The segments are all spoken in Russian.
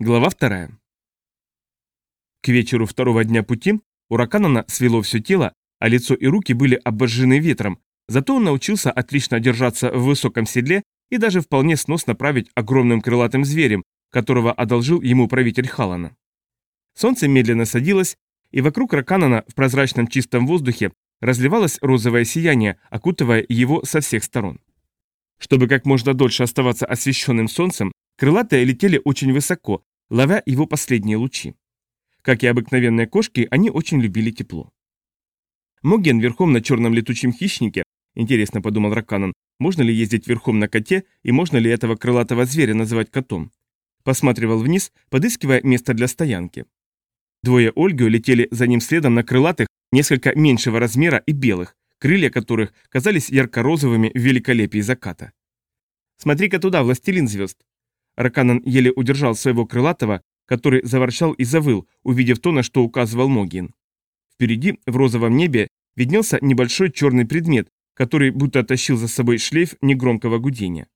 Глава вторая. К вечеру второго дня пути у Раканана свело все тело, а лицо и руки были обожжены ветром, зато он научился отлично держаться в высоком седле и даже вполне сносно править огромным крылатым зверем, которого одолжил ему правитель Халана. Солнце медленно садилось, и вокруг Раканана в прозрачном чистом воздухе разливалось розовое сияние, окутывая его со всех сторон. Чтобы как можно дольше оставаться освещенным солнцем, Крылатые летели очень высоко, ловя его последние лучи. Как и обыкновенные кошки, они очень любили тепло. Моген верхом на черном летучем хищнике, интересно подумал Раканан, можно ли ездить верхом на коте и можно ли этого крылатого зверя называть котом. Посматривал вниз, подыскивая место для стоянки. Двое Ольги летели за ним следом на крылатых, несколько меньшего размера и белых, крылья которых казались ярко-розовыми в великолепии заката. «Смотри-ка туда, властелин звезд!» Раканан еле удержал своего крылатого, который заворчал и завыл, увидев то, на что указывал Могин. Впереди, в розовом небе, виднелся небольшой черный предмет, который будто тащил за собой шлейф негромкого гудения.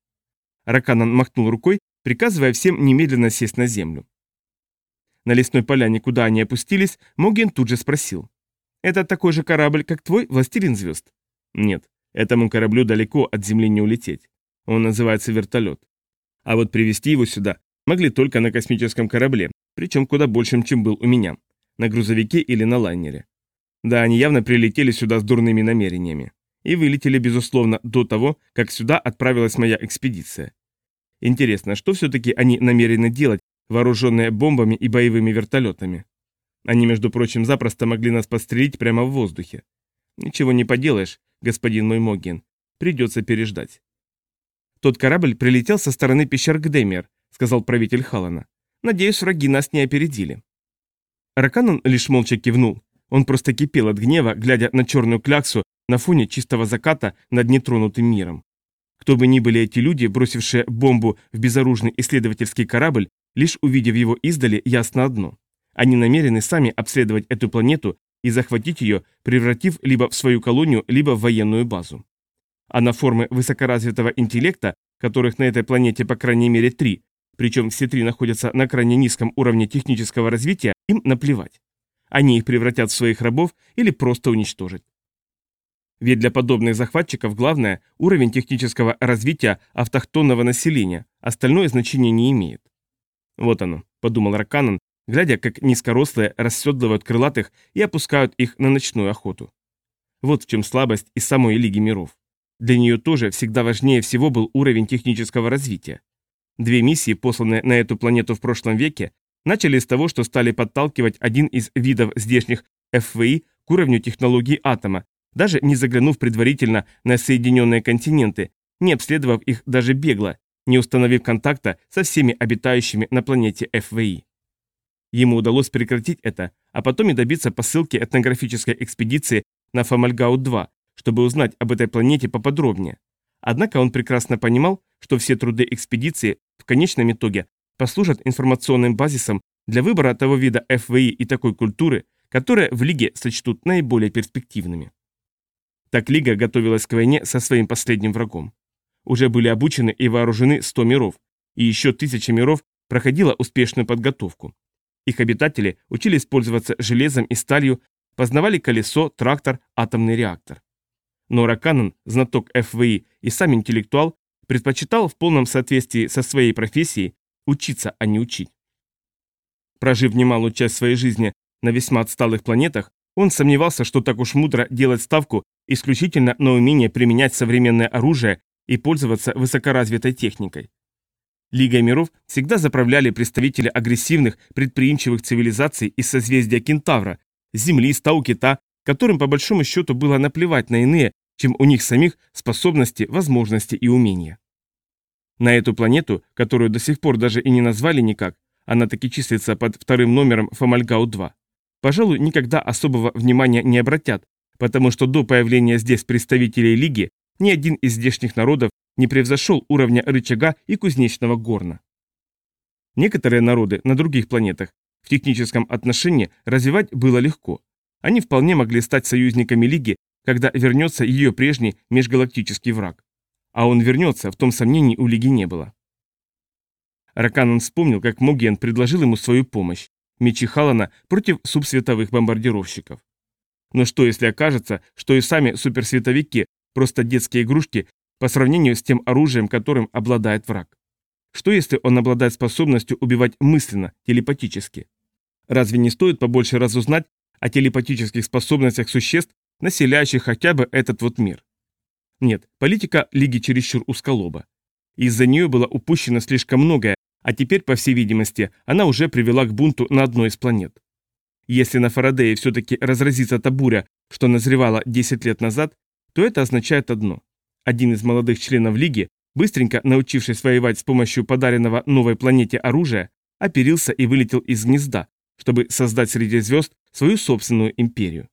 Раканан махнул рукой, приказывая всем немедленно сесть на землю. На лесной поляне, куда они опустились, Могин тут же спросил. «Это такой же корабль, как твой, властелин звезд?» «Нет, этому кораблю далеко от земли не улететь. Он называется вертолет. А вот привезти его сюда могли только на космическом корабле, причем куда большим, чем был у меня, на грузовике или на лайнере. Да, они явно прилетели сюда с дурными намерениями. И вылетели, безусловно, до того, как сюда отправилась моя экспедиция. Интересно, что все-таки они намерены делать, вооруженные бомбами и боевыми вертолетами? Они, между прочим, запросто могли нас подстрелить прямо в воздухе. Ничего не поделаешь, господин мой Могин. Придется переждать. «Тот корабль прилетел со стороны пещер Гдемер», — сказал правитель Халана. «Надеюсь, враги нас не опередили». Раканон лишь молча кивнул. Он просто кипел от гнева, глядя на черную кляксу на фоне чистого заката над нетронутым миром. Кто бы ни были эти люди, бросившие бомбу в безоружный исследовательский корабль, лишь увидев его издали, ясно одно. Они намерены сами обследовать эту планету и захватить ее, превратив либо в свою колонию, либо в военную базу. А на формы высокоразвитого интеллекта, которых на этой планете по крайней мере три, причем все три находятся на крайне низком уровне технического развития, им наплевать. Они их превратят в своих рабов или просто уничтожат. Ведь для подобных захватчиков главное – уровень технического развития автохтонного населения, остальное значение не имеет. Вот оно, подумал Раканан, глядя, как низкорослые расседлывают крылатых и опускают их на ночную охоту. Вот в чем слабость и самой Лиги миров. Для нее тоже всегда важнее всего был уровень технического развития. Две миссии, посланные на эту планету в прошлом веке, начали с того, что стали подталкивать один из видов здешних ФВИ к уровню технологий атома, даже не заглянув предварительно на Соединенные континенты, не обследовав их даже бегло, не установив контакта со всеми обитающими на планете ФВИ. Ему удалось прекратить это, а потом и добиться посылки этнографической экспедиции на Фомальгау-2, чтобы узнать об этой планете поподробнее. Однако он прекрасно понимал, что все труды экспедиции в конечном итоге послужат информационным базисом для выбора того вида ФВИ и такой культуры, которые в Лиге сочтут наиболее перспективными. Так Лига готовилась к войне со своим последним врагом. Уже были обучены и вооружены 100 миров, и еще тысячи миров проходила успешную подготовку. Их обитатели учились пользоваться железом и сталью, познавали колесо, трактор, атомный реактор. Но Раканан, знаток ФВИ и сам интеллектуал, предпочитал в полном соответствии со своей профессией учиться, а не учить. Прожив немалую часть своей жизни на весьма отсталых планетах, он сомневался, что так уж мудро делать ставку исключительно на умение применять современное оружие и пользоваться высокоразвитой техникой. Лига миров всегда заправляли представители агрессивных, предприимчивых цивилизаций из созвездия Кентавра, Земли, Стау-Кита, которым по большому счету было наплевать на иные, чем у них самих, способности, возможности и умения. На эту планету, которую до сих пор даже и не назвали никак, она таки числится под вторым номером Фомальгау-2, пожалуй, никогда особого внимания не обратят, потому что до появления здесь представителей Лиги ни один из здешних народов не превзошел уровня рычага и кузнечного горна. Некоторые народы на других планетах в техническом отношении развивать было легко. Они вполне могли стать союзниками Лиги когда вернется ее прежний межгалактический враг. А он вернется, в том сомнений у Лиги не было. Раканан вспомнил, как Моген предложил ему свою помощь, мечи Халана против субсветовых бомбардировщиков. Но что если окажется, что и сами суперсветовики просто детские игрушки по сравнению с тем оружием, которым обладает враг? Что если он обладает способностью убивать мысленно, телепатически? Разве не стоит побольше разузнать о телепатических способностях существ, населяющих хотя бы этот вот мир? Нет, политика Лиги чересчур узколоба. Из-за нее было упущено слишком многое, а теперь, по всей видимости, она уже привела к бунту на одной из планет. Если на Фарадее все-таки разразится та буря, что назревала 10 лет назад, то это означает одно. Один из молодых членов Лиги, быстренько научившись воевать с помощью подаренного новой планете оружия, оперился и вылетел из гнезда, чтобы создать среди звезд свою собственную империю.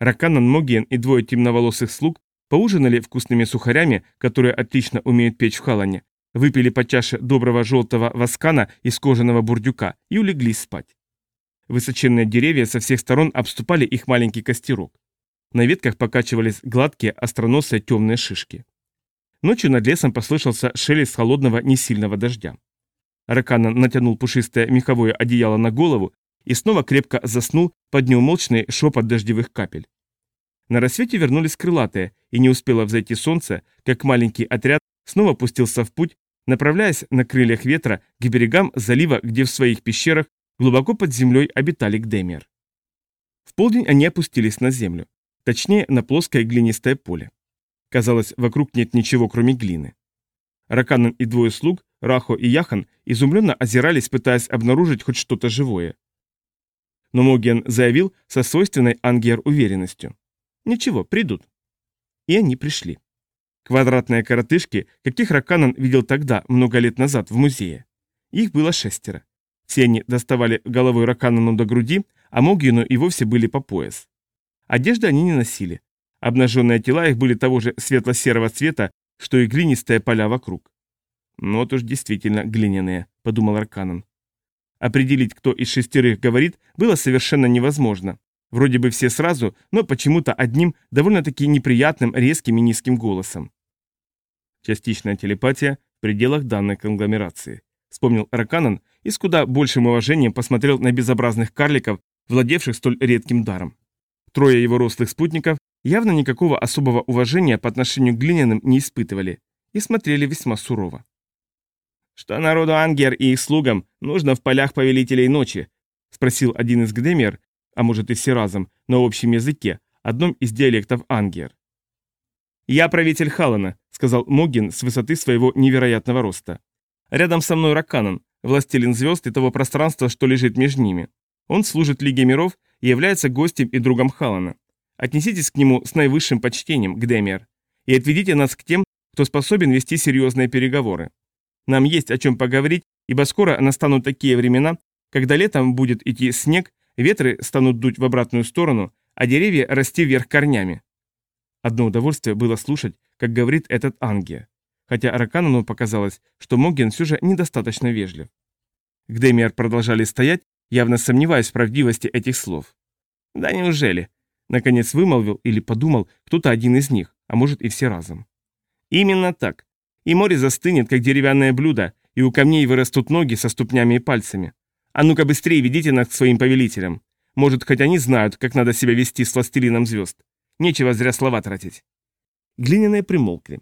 Раканан Могиен и двое темноволосых слуг поужинали вкусными сухарями, которые отлично умеют печь в халане, выпили по чаше доброго желтого воскана из кожаного бурдюка и улеглись спать. Высоченные деревья со всех сторон обступали их маленький костерок. На ветках покачивались гладкие, остроносые темные шишки. Ночью над лесом послышался шелест холодного несильного дождя. Ракана натянул пушистое меховое одеяло на голову и снова крепко заснул под неумолчный шепот дождевых капель. На рассвете вернулись крылатые, и не успело взойти солнце, как маленький отряд снова пустился в путь, направляясь на крыльях ветра к берегам залива, где в своих пещерах глубоко под землей обитали Гдемер. В полдень они опустились на землю, точнее на плоское глинистое поле. Казалось, вокруг нет ничего, кроме глины. Раканан и двое слуг, Рахо и Яхан, изумленно озирались, пытаясь обнаружить хоть что-то живое. Но Моген заявил со свойственной Ангер уверенностью. «Ничего, придут». И они пришли. Квадратные коротышки, каких Раканан видел тогда, много лет назад, в музее. Их было шестеро. Все они доставали головой Раканану до груди, а Могину и вовсе были по пояс. Одежды они не носили. Обнаженные тела их были того же светло-серого цвета, что и глинистые поля вокруг. «Ну вот уж действительно глиняные», — подумал Арканан. Определить, кто из шестерых говорит, было совершенно невозможно. Вроде бы все сразу, но почему-то одним довольно-таки неприятным, резким и низким голосом. Частичная телепатия в пределах данной конгломерации. Вспомнил Раканан и с куда большим уважением посмотрел на безобразных карликов, владевших столь редким даром. Трое его рослых спутников явно никакого особого уважения по отношению к глиняным не испытывали и смотрели весьма сурово. «Что народу Ангер и их слугам нужно в полях повелителей ночи?» — спросил один из Гдемер, а может и все разом, на общем языке, одном из диалектов Ангер. «Я правитель Халана», — сказал Могин с высоты своего невероятного роста. «Рядом со мной Раканан, властелин звезд и того пространства, что лежит между ними. Он служит Лиге миров и является гостем и другом Халана. Отнеситесь к нему с наивысшим почтением, Гдемер, и отведите нас к тем, кто способен вести серьезные переговоры. Нам есть о чем поговорить, ибо скоро настанут такие времена, когда летом будет идти снег, ветры станут дуть в обратную сторону, а деревья расти вверх корнями. Одно удовольствие было слушать, как говорит этот Ангия, хотя Араканану показалось, что Моген все же недостаточно вежлив. Гдемиар продолжали стоять, явно сомневаясь в правдивости этих слов. «Да неужели?» — наконец вымолвил или подумал кто-то один из них, а может и все разом. «Именно так и море застынет, как деревянное блюдо, и у камней вырастут ноги со ступнями и пальцами. А ну-ка быстрее ведите нас к своим повелителям. Может, хоть они знают, как надо себя вести с властелином звезд. Нечего зря слова тратить. Глиняные примолкли.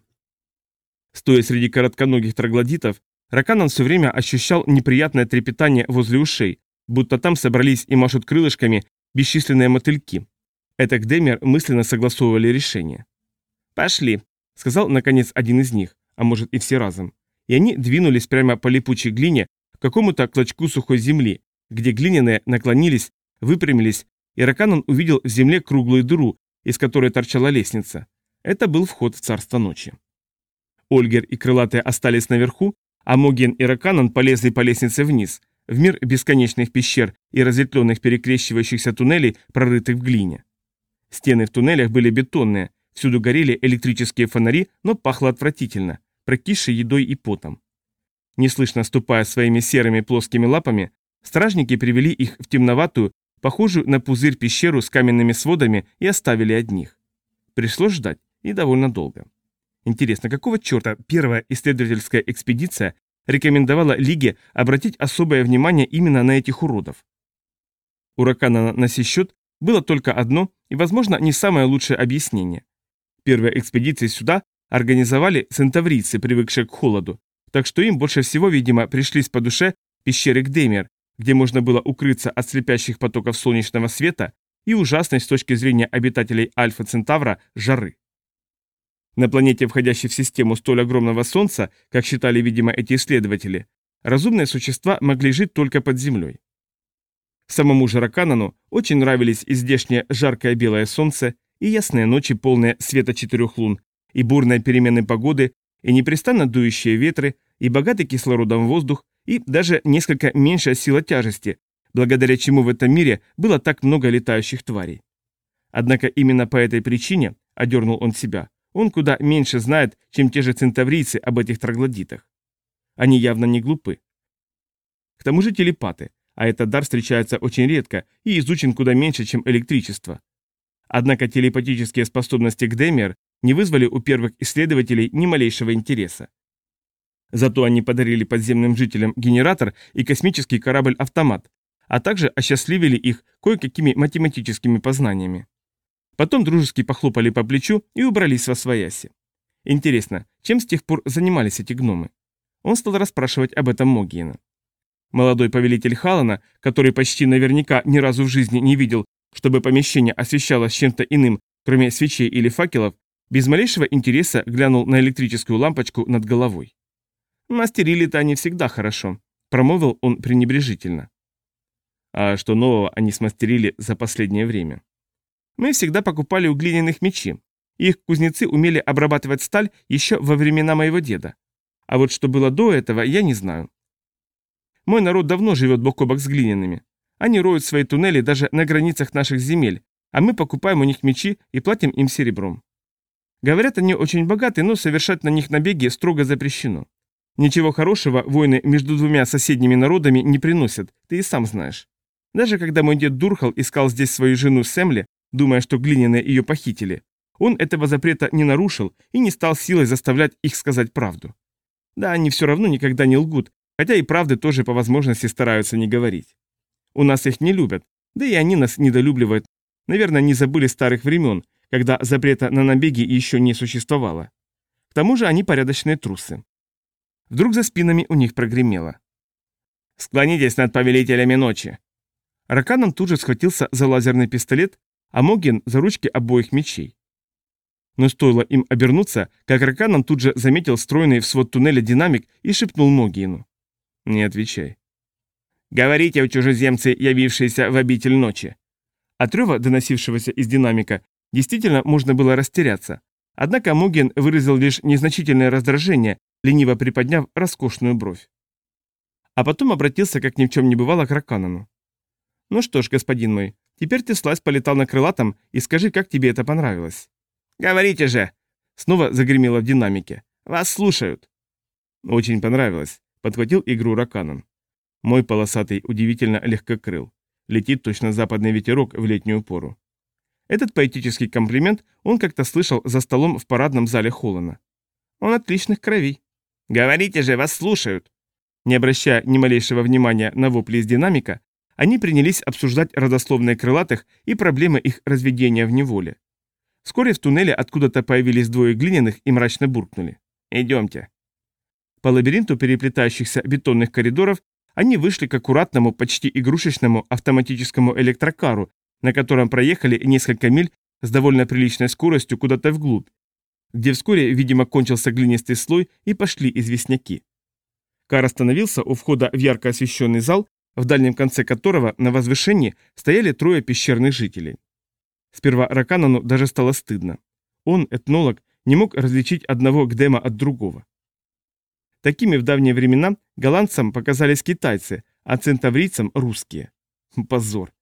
Стоя среди коротконогих троглодитов, Раканан все время ощущал неприятное трепетание возле ушей, будто там собрались и машут крылышками бесчисленные мотыльки. Это Гдемер мысленно согласовывали решение. «Пошли», — сказал, наконец, один из них а может и все разом. И они двинулись прямо по липучей глине к какому-то клочку сухой земли, где глиняные наклонились, выпрямились, и Раканон увидел в земле круглую дыру, из которой торчала лестница. Это был вход в царство ночи. Ольгер и Крылатые остались наверху, а Моген и Раканон полезли по лестнице вниз, в мир бесконечных пещер и разветвленных перекрещивающихся туннелей, прорытых в глине. Стены в туннелях были бетонные, всюду горели электрические фонари, но пахло отвратительно прокисшей едой и потом. Неслышно ступая своими серыми плоскими лапами, стражники привели их в темноватую, похожую на пузырь пещеру с каменными сводами и оставили одних. Пришлось ждать, и довольно долго. Интересно, какого черта первая исследовательская экспедиция рекомендовала Лиге обратить особое внимание именно на этих уродов. У Ракана на сей счет было только одно и, возможно, не самое лучшее объяснение. Первые экспедиции сюда организовали центаврийцы, привыкшие к холоду, так что им больше всего, видимо, пришлись по душе пещеры Гдемер, где можно было укрыться от слепящих потоков солнечного света и ужасной с точки зрения обитателей Альфа Центавра жары. На планете, входящей в систему столь огромного Солнца, как считали, видимо, эти исследователи, разумные существа могли жить только под землей. Самому же Раканану очень нравились и здешнее жаркое белое солнце, и ясные ночи, полные света четырех лун, и бурные перемены погоды, и непрестанно дующие ветры, и богатый кислородом воздух, и даже несколько меньшая сила тяжести, благодаря чему в этом мире было так много летающих тварей. Однако именно по этой причине, одернул он себя, он куда меньше знает, чем те же центаврийцы об этих троглодитах. Они явно не глупы. К тому же телепаты, а этот дар встречается очень редко и изучен куда меньше, чем электричество. Однако телепатические способности Гдемер не вызвали у первых исследователей ни малейшего интереса. Зато они подарили подземным жителям генератор и космический корабль-автомат, а также осчастливили их кое-какими математическими познаниями. Потом дружески похлопали по плечу и убрались во свояси. Интересно, чем с тех пор занимались эти гномы? Он стал расспрашивать об этом Могиена. Молодой повелитель Халана, который почти наверняка ни разу в жизни не видел, чтобы помещение освещалось чем-то иным, кроме свечей или факелов, без малейшего интереса глянул на электрическую лампочку над головой. «Мастерили-то они всегда хорошо», — промолвил он пренебрежительно. А что нового они смастерили за последнее время? Мы всегда покупали у глиняных мечи. Их кузнецы умели обрабатывать сталь еще во времена моего деда. А вот что было до этого, я не знаю. Мой народ давно живет бок о бок с глиняными. Они роют свои туннели даже на границах наших земель, а мы покупаем у них мечи и платим им серебром. Говорят, они очень богаты, но совершать на них набеги строго запрещено. Ничего хорошего войны между двумя соседними народами не приносят, ты и сам знаешь. Даже когда мой дед Дурхал искал здесь свою жену Сэмли, думая, что глиняные ее похитили, он этого запрета не нарушил и не стал силой заставлять их сказать правду. Да, они все равно никогда не лгут, хотя и правды тоже по возможности стараются не говорить. У нас их не любят, да и они нас недолюбливают. Наверное, не забыли старых времен, когда запрета на набеги еще не существовало. К тому же они порядочные трусы. Вдруг за спинами у них прогремело. «Склонитесь над повелителями ночи!» Раканан тут же схватился за лазерный пистолет, а Могин за ручки обоих мечей. Но стоило им обернуться, как Раканан тут же заметил встроенный в свод туннеля динамик и шепнул Могину. «Не отвечай». «Говорите, у чужеземцы, явившиеся в обитель ночи». От рева, доносившегося из динамика, действительно можно было растеряться. Однако Могин выразил лишь незначительное раздражение, лениво приподняв роскошную бровь. А потом обратился, как ни в чем не бывало, к Раканану. «Ну что ж, господин мой, теперь ты слазь полетал на крылатом и скажи, как тебе это понравилось». «Говорите же!» Снова загремело в динамике. «Вас слушают!» «Очень понравилось», — подхватил игру Раканан. Мой полосатый удивительно легкокрыл. Летит точно западный ветерок в летнюю пору. Этот поэтический комплимент он как-то слышал за столом в парадном зале Холлана. Он отличных кровей. «Говорите же, вас слушают!» Не обращая ни малейшего внимания на вопли из динамика, они принялись обсуждать родословные крылатых и проблемы их разведения в неволе. Вскоре в туннеле откуда-то появились двое глиняных и мрачно буркнули. «Идемте». По лабиринту переплетающихся бетонных коридоров они вышли к аккуратному, почти игрушечному автоматическому электрокару, на котором проехали несколько миль с довольно приличной скоростью куда-то вглубь, где вскоре, видимо, кончился глинистый слой и пошли известняки. Кар остановился у входа в ярко освещенный зал, в дальнем конце которого на возвышении стояли трое пещерных жителей. Сперва Раканану даже стало стыдно. Он, этнолог, не мог различить одного Гдема от другого. Такими в давние времена голландцам показались китайцы, а центаврийцам – русские. Позор.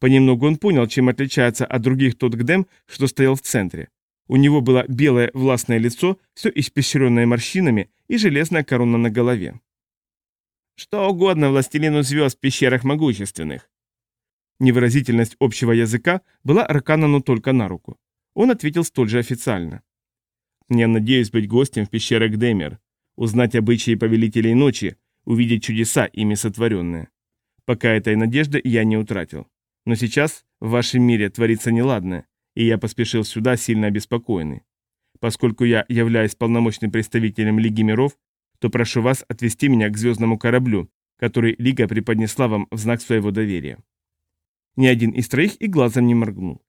Понемногу он понял, чем отличается от других тот Гдем, что стоял в центре. У него было белое властное лицо, все испещренное морщинами и железная корона на голове. Что угодно властелину звезд в пещерах могущественных. Невыразительность общего языка была Арканану только на руку. Он ответил столь же официально. «Я надеюсь быть гостем в пещерах Демер. узнать обычаи повелителей ночи, увидеть чудеса, ими сотворенные. Пока этой надежды я не утратил. Но сейчас в вашем мире творится неладное, и я поспешил сюда сильно обеспокоенный. Поскольку я являюсь полномочным представителем Лиги миров, то прошу вас отвести меня к звездному кораблю, который Лига преподнесла вам в знак своего доверия. Ни один из троих и глазом не моргнул.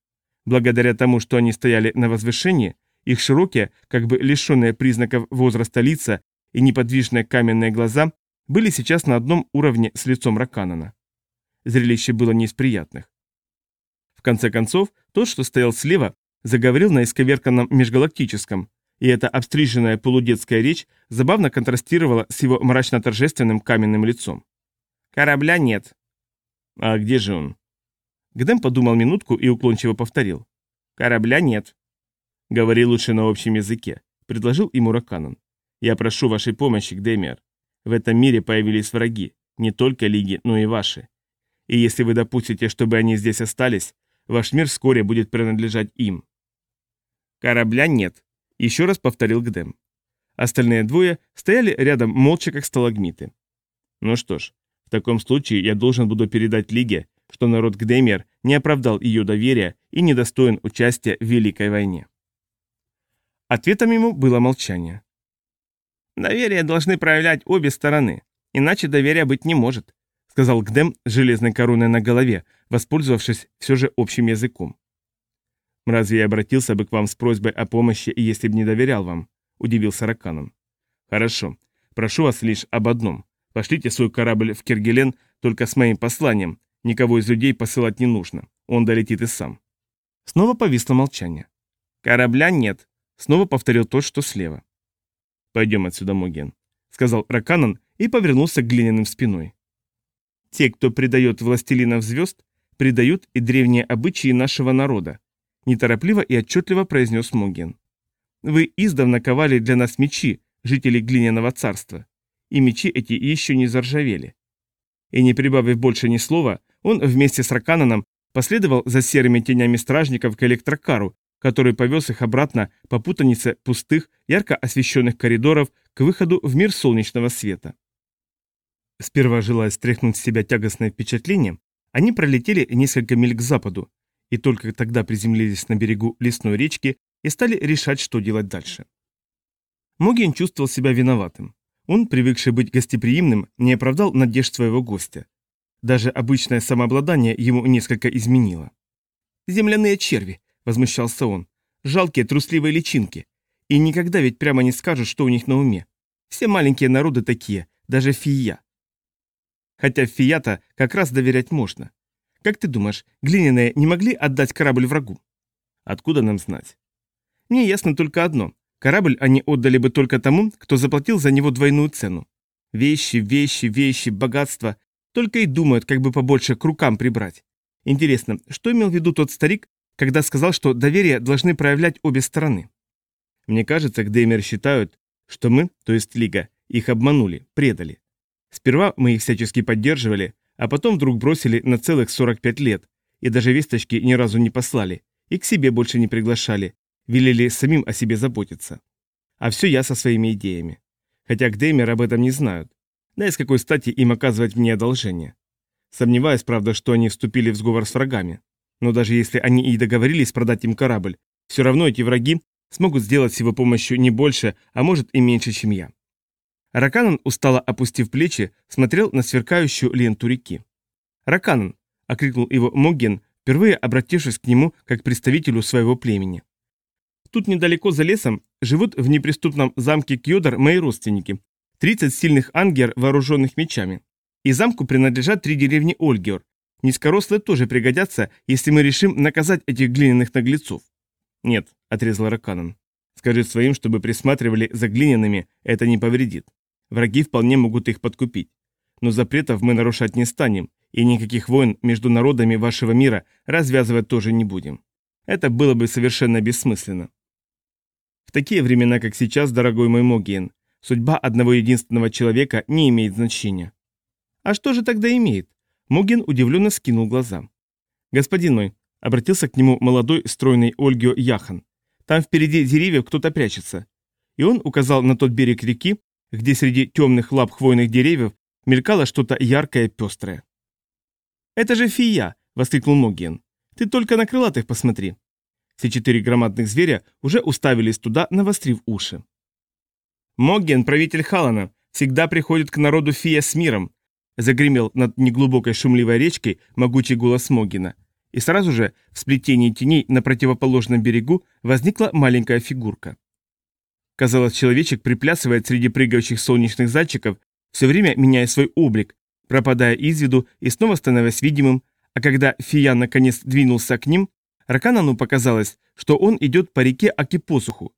Благодаря тому, что они стояли на возвышении, их широкие, как бы лишенные признаков возраста лица и неподвижные каменные глаза были сейчас на одном уровне с лицом Раканана. Зрелище было не из приятных. В конце концов, тот, что стоял слева, заговорил на исковерканном межгалактическом, и эта обстриженная полудетская речь забавно контрастировала с его мрачно-торжественным каменным лицом. «Корабля нет». «А где же он?» Гдем подумал минутку и уклончиво повторил. «Корабля нет». «Говори лучше на общем языке», — предложил ему Раканон. «Я прошу вашей помощи, Гдемер. В этом мире появились враги, не только Лиги, но и ваши. И если вы допустите, чтобы они здесь остались, ваш мир вскоре будет принадлежать им». «Корабля нет», — еще раз повторил Гдем. Остальные двое стояли рядом молча, как сталагмиты. «Ну что ж, в таком случае я должен буду передать Лиге, что народ Гдемер не оправдал ее доверия и недостоин участия в Великой войне». Ответом ему было молчание. «Доверие должны проявлять обе стороны, иначе доверия быть не может», сказал Гдем с железной короной на голове, воспользовавшись все же общим языком. «Разве я обратился бы к вам с просьбой о помощи, если бы не доверял вам?» – удивился Раканон. «Хорошо. Прошу вас лишь об одном. Пошлите свой корабль в Киргелен только с моим посланием. Никого из людей посылать не нужно. Он долетит и сам». Снова повисло молчание. «Корабля нет», Снова повторил тот, что слева. «Пойдем отсюда, Моген», — сказал Раканан и повернулся к глиняным спиной. «Те, кто предает властелинов звезд, предают и древние обычаи нашего народа», — неторопливо и отчетливо произнес Моген. «Вы издавна ковали для нас мечи, жители глиняного царства, и мечи эти еще не заржавели». И не прибавив больше ни слова, он вместе с Ракананом последовал за серыми тенями стражников к электрокару, который повез их обратно по путанице пустых, ярко освещенных коридоров к выходу в мир солнечного света. Сперва желая стряхнуть с себя тягостное впечатление, они пролетели несколько миль к западу, и только тогда приземлились на берегу лесной речки и стали решать, что делать дальше. Могин чувствовал себя виноватым. Он, привыкший быть гостеприимным, не оправдал надежд своего гостя. Даже обычное самообладание ему несколько изменило. «Земляные черви», — возмущался он. «Жалкие трусливые личинки. И никогда ведь прямо не скажут, что у них на уме. Все маленькие народы такие, даже фия. Хотя фия-то как раз доверять можно. Как ты думаешь, глиняные не могли отдать корабль врагу? Откуда нам знать? Мне ясно только одно. Корабль они отдали бы только тому, кто заплатил за него двойную цену. Вещи, вещи, вещи, богатство. Только и думают, как бы побольше к рукам прибрать. Интересно, что имел в виду тот старик, когда сказал, что доверие должны проявлять обе стороны. Мне кажется, Гдеймер считают, что мы, то есть Лига, их обманули, предали. Сперва мы их всячески поддерживали, а потом вдруг бросили на целых 45 лет, и даже весточки ни разу не послали, и к себе больше не приглашали, велели самим о себе заботиться. А все я со своими идеями. Хотя Гдеймер об этом не знают. Да и с какой стати им оказывать мне одолжение. Сомневаюсь, правда, что они вступили в сговор с врагами. Но даже если они и договорились продать им корабль, все равно эти враги смогут сделать с его помощью не больше, а может и меньше, чем я. Раканан, устало опустив плечи, смотрел на сверкающую ленту реки. «Раканан!» — окрикнул его Могген, впервые обратившись к нему как представителю своего племени. «Тут недалеко за лесом живут в неприступном замке Кьодор мои родственники, 30 сильных ангер, вооруженных мечами. И замку принадлежат три деревни Ольгер, Низкорослые тоже пригодятся, если мы решим наказать этих глиняных наглецов. Нет, отрезал Раканан. Скажи своим, чтобы присматривали за глиняными, это не повредит. Враги вполне могут их подкупить. Но запретов мы нарушать не станем, и никаких войн между народами вашего мира развязывать тоже не будем. Это было бы совершенно бессмысленно. В такие времена, как сейчас, дорогой мой Могиен, судьба одного единственного человека не имеет значения. А что же тогда имеет? Могин удивленно скинул глаза. «Господин мой», — обратился к нему молодой стройный Ольгио Яхан, — «там впереди деревьев кто-то прячется». И он указал на тот берег реки, где среди темных лап хвойных деревьев мелькало что-то яркое и пестрое. «Это же фия!» — воскликнул Могиен. «Ты только на крылатых посмотри!» Все четыре громадных зверя уже уставились туда, навострив уши. «Могген, правитель Халана, всегда приходит к народу фия с миром», загремел над неглубокой шумливой речкой могучий голос Могина. И сразу же в сплетении теней на противоположном берегу возникла маленькая фигурка. Казалось, человечек приплясывает среди прыгающих солнечных зайчиков, все время меняя свой облик, пропадая из виду и снова становясь видимым, а когда Фиян наконец двинулся к ним, Раканану показалось, что он идет по реке Акипосуху.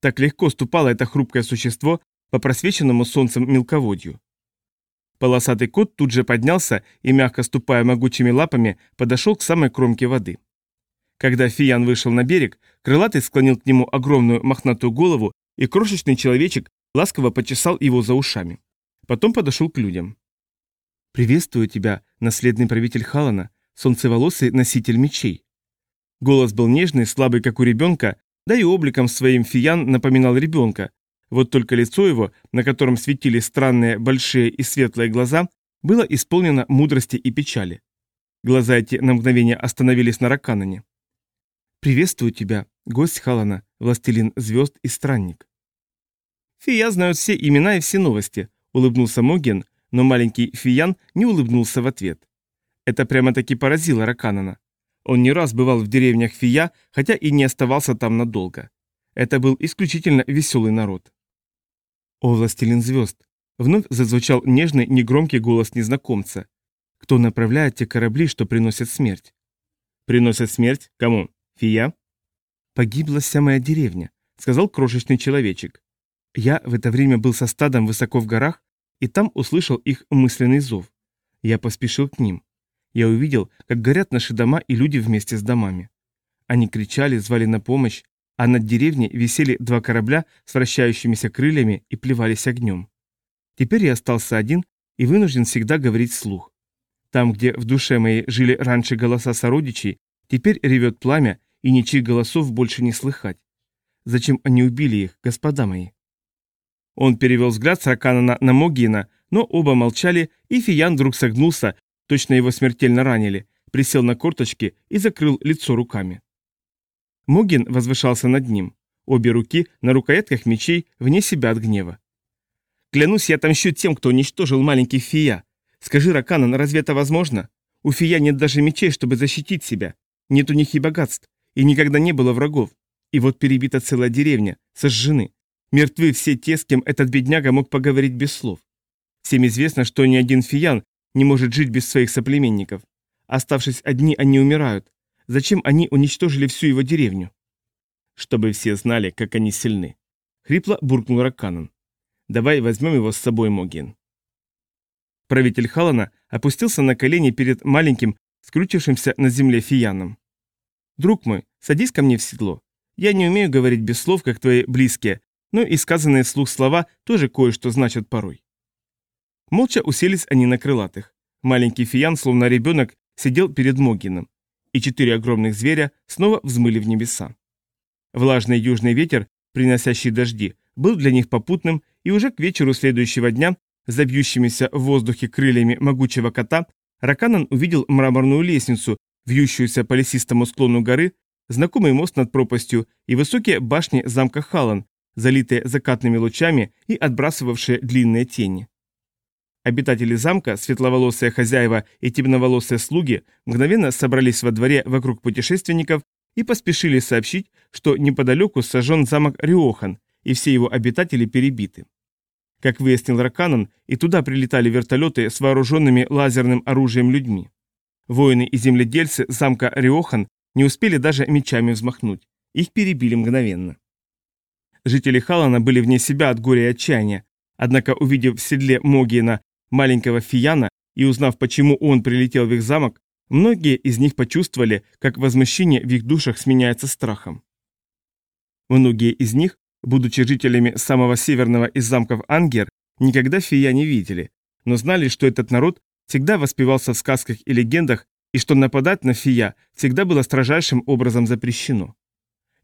Так легко ступало это хрупкое существо по просвеченному солнцем мелководью. Полосатый кот тут же поднялся и, мягко ступая могучими лапами, подошел к самой кромке воды. Когда Фиян вышел на берег, крылатый склонил к нему огромную мохнатую голову, и крошечный человечек ласково почесал его за ушами. Потом подошел к людям. «Приветствую тебя, наследный правитель Халана, солнцеволосый носитель мечей». Голос был нежный, слабый, как у ребенка, да и обликом своим Фиян напоминал ребенка. Вот только лицо его, на котором светили странные большие и светлые глаза, было исполнено мудрости и печали. Глаза эти на мгновение остановились на Раканане. «Приветствую тебя, гость Халана, властелин звезд и странник». «Фия знают все имена и все новости», — улыбнулся Моген, но маленький Фиян не улыбнулся в ответ. Это прямо-таки поразило Раканана. Он не раз бывал в деревнях Фия, хотя и не оставался там надолго. Это был исключительно веселый народ. «О, властелин звезд!» Вновь зазвучал нежный, негромкий голос незнакомца. «Кто направляет те корабли, что приносят смерть?» «Приносят смерть? Кому? Фия?» «Погибла вся моя деревня», — сказал крошечный человечек. Я в это время был со стадом высоко в горах и там услышал их мысленный зов. Я поспешил к ним. Я увидел, как горят наши дома и люди вместе с домами. Они кричали, звали на помощь, а над деревней висели два корабля с вращающимися крыльями и плевались огнем. Теперь я остался один и вынужден всегда говорить вслух. Там, где в душе моей жили раньше голоса сородичей, теперь ревет пламя, и ничьих голосов больше не слыхать. Зачем они убили их, господа мои? Он перевел взгляд с Раканана на Могина, но оба молчали, и Фиян вдруг согнулся, точно его смертельно ранили, присел на корточки и закрыл лицо руками. Могин возвышался над ним, обе руки на рукоятках мечей вне себя от гнева. «Клянусь, я отомщу тем, кто уничтожил маленький Фия. Скажи, Раканан, разве это возможно? У Фия нет даже мечей, чтобы защитить себя. Нет у них и богатств, и никогда не было врагов. И вот перебита целая деревня, сожжены. Мертвы все те, с кем этот бедняга мог поговорить без слов. Всем известно, что ни один фиян не может жить без своих соплеменников. Оставшись одни, они умирают. Зачем они уничтожили всю его деревню? Чтобы все знали, как они сильны. Хрипло буркнул Раканан. Давай возьмем его с собой, Могин. Правитель Халана опустился на колени перед маленьким, скрутившимся на земле фияном. «Друг мой, садись ко мне в седло. Я не умею говорить без слов, как твои близкие, но и сказанные вслух слова тоже кое-что значат порой. Молча уселись они на крылатых. Маленький фиян, словно ребенок, сидел перед Могином, и четыре огромных зверя снова взмыли в небеса. Влажный южный ветер, приносящий дожди, был для них попутным, и уже к вечеру следующего дня, забьющимися в воздухе крыльями могучего кота, Раканан увидел мраморную лестницу, вьющуюся по лесистому склону горы, знакомый мост над пропастью и высокие башни замка Халан, залитые закатными лучами и отбрасывавшие длинные тени. Обитатели замка, светловолосые хозяева и темноволосые слуги мгновенно собрались во дворе вокруг путешественников и поспешили сообщить, что неподалеку сожжен замок Риохан, и все его обитатели перебиты. Как выяснил Раканан, и туда прилетали вертолеты с вооруженными лазерным оружием людьми. Воины и земледельцы замка Риохан не успели даже мечами взмахнуть. Их перебили мгновенно. Жители Халана были вне себя от горя и отчаяния, однако, увидев в седле Могиена маленького Фияна и узнав, почему он прилетел в их замок, многие из них почувствовали, как возмущение в их душах сменяется страхом. Многие из них, будучи жителями самого северного из замков Ангер, никогда Фия не видели, но знали, что этот народ всегда воспевался в сказках и легендах, и что нападать на Фия всегда было строжайшим образом запрещено.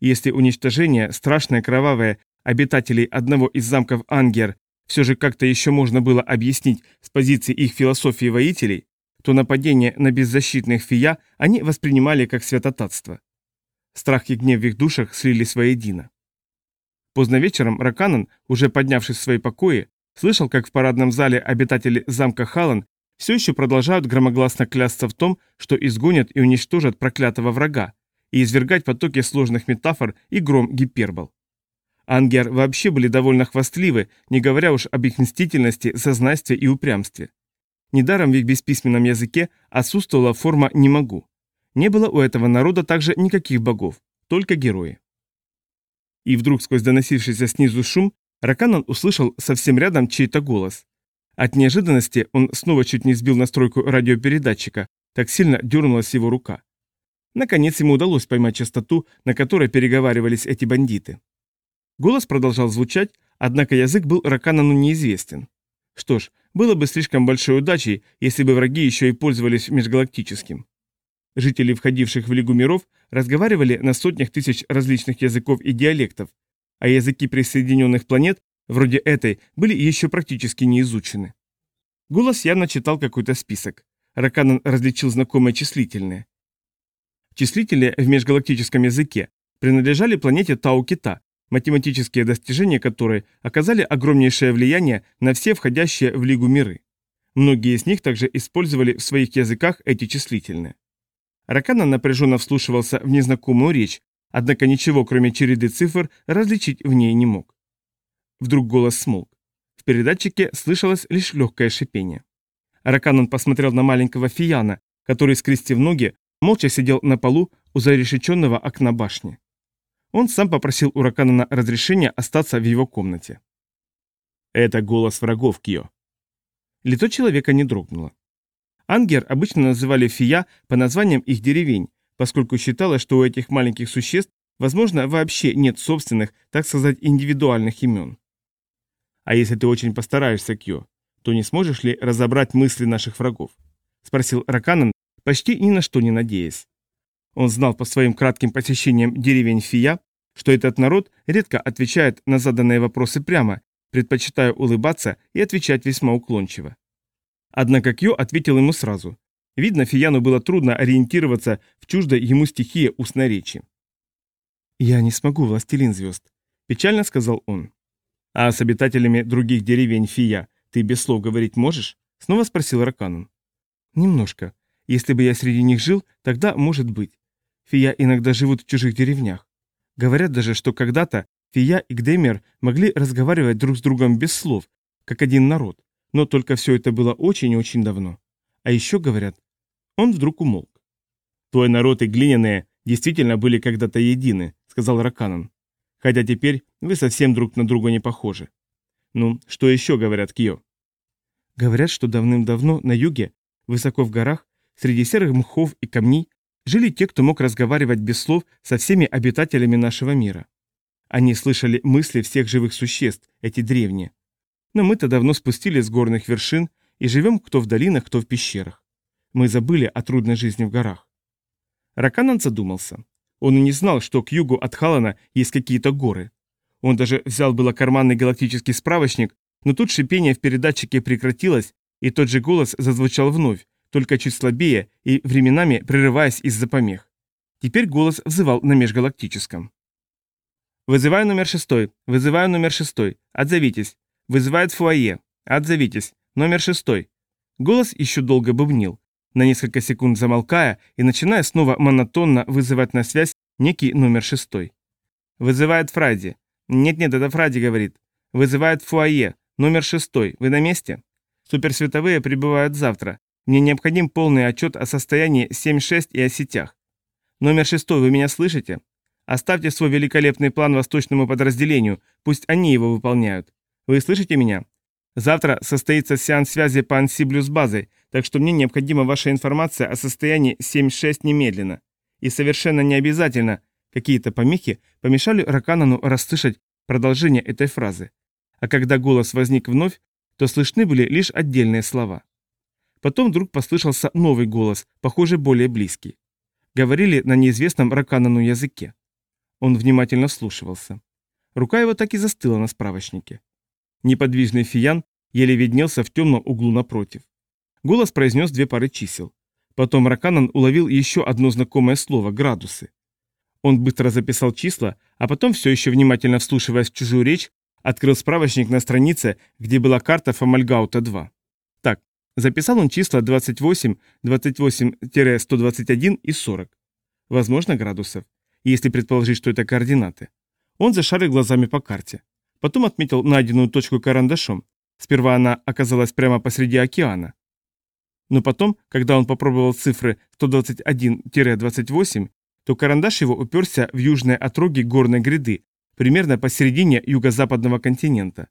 Если уничтожение, страшное, кровавое, обитателей одного из замков Ангер все же как-то еще можно было объяснить с позиции их философии воителей, то нападение на беззащитных фия они воспринимали как святотатство. Страх и гнев в их душах слились воедино. Поздно вечером Раканан, уже поднявшись в свои покои, слышал, как в парадном зале обитатели замка Халан все еще продолжают громогласно клясться в том, что изгонят и уничтожат проклятого врага, и извергать потоки сложных метафор и гром гипербол. Ангер вообще были довольно хвастливы, не говоря уж об их мстительности, сознайстве и упрямстве. Недаром в их бесписьменном языке отсутствовала форма «не могу». Не было у этого народа также никаких богов, только герои. И вдруг сквозь доносившийся снизу шум Раканан услышал совсем рядом чей-то голос. От неожиданности он снова чуть не сбил настройку радиопередатчика, так сильно дернулась его рука. Наконец ему удалось поймать частоту, на которой переговаривались эти бандиты. Голос продолжал звучать, однако язык был Раканану неизвестен. Что ж, было бы слишком большой удачей, если бы враги еще и пользовались межгалактическим. Жители, входивших в Лигу миров, разговаривали на сотнях тысяч различных языков и диалектов, а языки присоединенных планет, вроде этой, были еще практически не изучены. Голос явно читал какой-то список. Раканан различил знакомые числительные. Числительные в межгалактическом языке принадлежали планете Тау-Кита, математические достижения которой оказали огромнейшее влияние на все входящие в Лигу миры. Многие из них также использовали в своих языках эти числительные. Ракана напряженно вслушивался в незнакомую речь, однако ничего, кроме череды цифр, различить в ней не мог. Вдруг голос смолк. В передатчике слышалось лишь легкое шипение. Раканан посмотрел на маленького Фияна, который, скрестив ноги, молча сидел на полу у зарешеченного окна башни. Он сам попросил у Раканана разрешения остаться в его комнате. Это голос врагов, Кио. Лицо человека не дрогнуло. Ангер обычно называли фия по названиям их деревень, поскольку считалось, что у этих маленьких существ, возможно, вообще нет собственных, так сказать, индивидуальных имен. А если ты очень постараешься, Кьо, то не сможешь ли разобрать мысли наших врагов? Спросил Раканан, почти ни на что не надеясь. Он знал по своим кратким посещениям деревень Фия, что этот народ редко отвечает на заданные вопросы прямо, предпочитая улыбаться и отвечать весьма уклончиво. Однако Кьо ответил ему сразу. Видно, Фияну было трудно ориентироваться в чуждой ему стихии устной речи. «Я не смогу, властелин звезд», – печально сказал он. «А с обитателями других деревень Фия ты без слов говорить можешь?» – снова спросил Раканун. «Немножко. Если бы я среди них жил, тогда может быть. Фия иногда живут в чужих деревнях. Говорят даже, что когда-то Фия и Гдемер могли разговаривать друг с другом без слов, как один народ, но только все это было очень и очень давно. А еще говорят, он вдруг умолк. «Твой народ и глиняные действительно были когда-то едины», — сказал Раканан. «Хотя теперь вы совсем друг на друга не похожи». «Ну, что еще говорят Кио?» Говорят, что давным-давно на юге, высоко в горах, среди серых мхов и камней, жили те, кто мог разговаривать без слов со всеми обитателями нашего мира. Они слышали мысли всех живых существ, эти древние. Но мы-то давно спустились с горных вершин и живем кто в долинах, кто в пещерах. Мы забыли о трудной жизни в горах. Раканан задумался. Он и не знал, что к югу от Халана есть какие-то горы. Он даже взял было карманный галактический справочник, но тут шипение в передатчике прекратилось, и тот же голос зазвучал вновь, только чуть слабее и временами прерываясь из-за помех. Теперь голос взывал на межгалактическом. «Вызываю номер шестой. Вызываю номер шестой. Отзовитесь. Вызывает фуае. Отзовитесь. Номер шестой». Голос еще долго бубнил, на несколько секунд замолкая и начиная снова монотонно вызывать на связь некий номер шестой. «Вызывает Фрайди. Нет-нет, это Фрайди говорит. Вызывает фуае. Номер шестой. Вы на месте? Суперсветовые прибывают завтра. Мне необходим полный отчет о состоянии 7.6 и о сетях. Номер шестой, вы меня слышите? Оставьте свой великолепный план восточному подразделению, пусть они его выполняют. Вы слышите меня? Завтра состоится сеанс связи по ансиблю с базой, так что мне необходима ваша информация о состоянии 7.6 немедленно. И совершенно не обязательно, какие-то помехи помешали Раканану расслышать продолжение этой фразы. А когда голос возник вновь, то слышны были лишь отдельные слова. Потом вдруг послышался новый голос, похоже, более близкий. Говорили на неизвестном Раканану языке. Он внимательно вслушивался. Рука его так и застыла на справочнике. Неподвижный фиян еле виднелся в темном углу напротив. Голос произнес две пары чисел. Потом Раканан уловил еще одно знакомое слово – градусы. Он быстро записал числа, а потом, все еще внимательно вслушиваясь в чужую речь, открыл справочник на странице, где была карта Фомальгаута-2. Так, записал он числа 28, 28-121 и 40. Возможно, градусов, если предположить, что это координаты. Он зашарил глазами по карте. Потом отметил найденную точку карандашом. Сперва она оказалась прямо посреди океана. Но потом, когда он попробовал цифры 121-28, то карандаш его уперся в южные отроги горной гряды, примерно посередине юго-западного континента.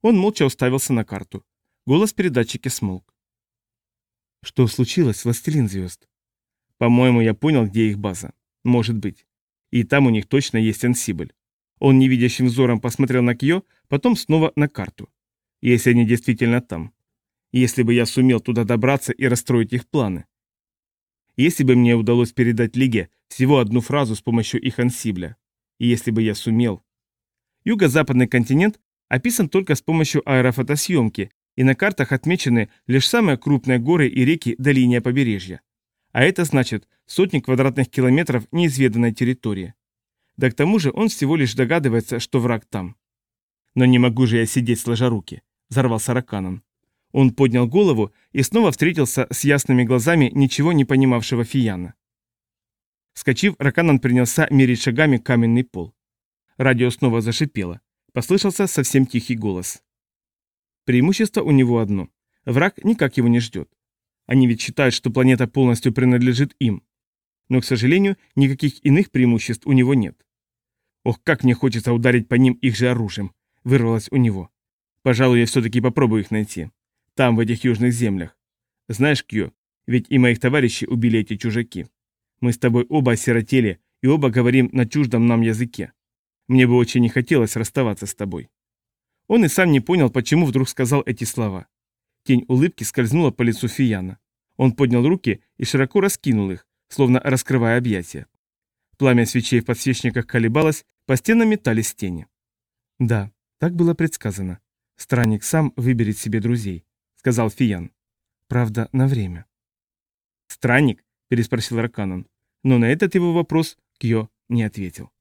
Он молча уставился на карту. Голос передатчики смолк. «Что случилось, властелин звезд?» «По-моему, я понял, где их база. Может быть. И там у них точно есть ансибль». Он невидящим взором посмотрел на Кьё, потом снова на карту. «Если они действительно там. Если бы я сумел туда добраться и расстроить их планы. Если бы мне удалось передать Лиге всего одну фразу с помощью их ансибля. И если бы я сумел. Юго-западный континент описан только с помощью аэрофотосъемки, и на картах отмечены лишь самые крупные горы и реки до линии побережья. А это значит сотни квадратных километров неизведанной территории. Да к тому же он всего лишь догадывается, что враг там. Но не могу же я сидеть сложа руки, взорвался Раканан. Он поднял голову и снова встретился с ясными глазами ничего не понимавшего Фияна. Скочив, Раканан принялся мерить шагами каменный пол. Радио снова зашипело. Послышался совсем тихий голос. Преимущество у него одно. Враг никак его не ждет. Они ведь считают, что планета полностью принадлежит им. Но, к сожалению, никаких иных преимуществ у него нет. Ох, как мне хочется ударить по ним их же оружием, вырвалось у него. Пожалуй, я все-таки попробую их найти. Там, в этих южных землях. Знаешь, Кью, ведь и моих товарищей убили эти чужаки. Мы с тобой оба осиротели и оба говорим на чуждом нам языке. Мне бы очень не хотелось расставаться с тобой. Он и сам не понял, почему вдруг сказал эти слова. Тень улыбки скользнула по лицу Фияна. Он поднял руки и широко раскинул их, словно раскрывая объятия. Пламя свечей в подсвечниках колебалось, по стенам метались тени. Да, так было предсказано. Странник сам выберет себе друзей сказал Фиян. Правда, на время. Странник? переспросил Раканон. Но на этот его вопрос Кьо не ответил.